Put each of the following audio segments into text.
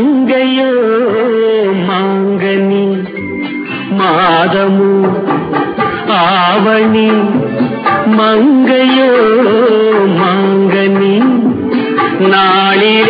ഗംഗയോ മാങ്കനി മാതമു ആവണി മങ്കയോ മാങ്കനി നാളിൽ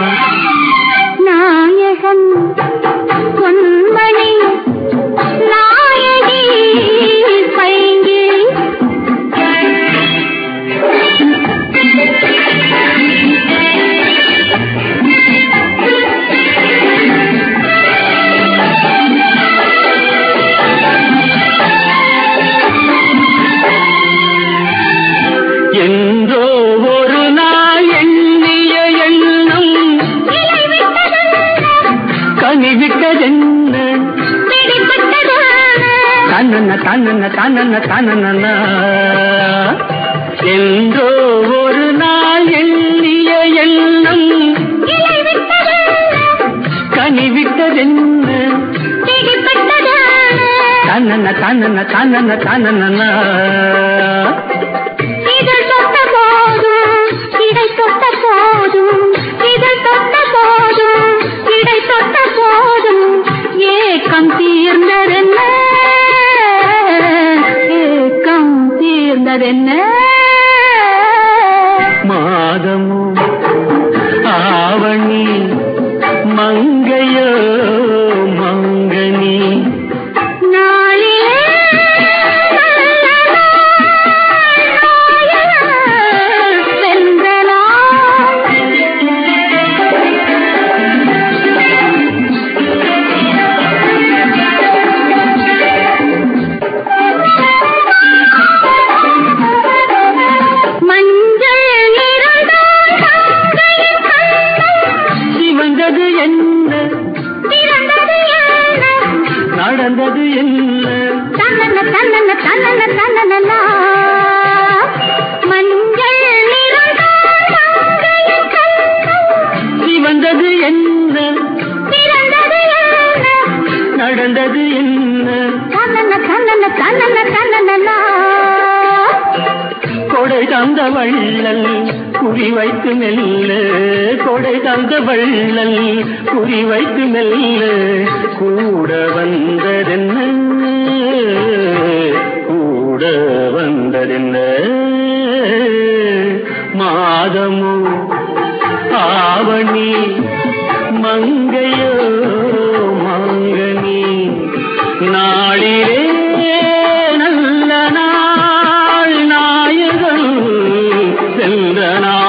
கனிவிட்டதென்ன தன்னன்ன தன்னன்ன தன்னன்ன தன்னன்ன என்றோ ஒரு நாள் எண்ணிய எண்ணம் கனிவிட்டதென்ன தன்னன்ன தன்னன்ன தன்னன்ன தன்னன்ன என்ன? மாதம் நடந்தது என்ன? கொடை தந்த வள்ளல் குறி வைத்து மெல்ல. கொடை தந்த வள்ளல் குறி வைத்து மெல்ல. மாதமோ ஆவணி. மங்கையோ? மங்கனி. நாளிலே நல்ல நாள் நாயகம் செல்ல நாள்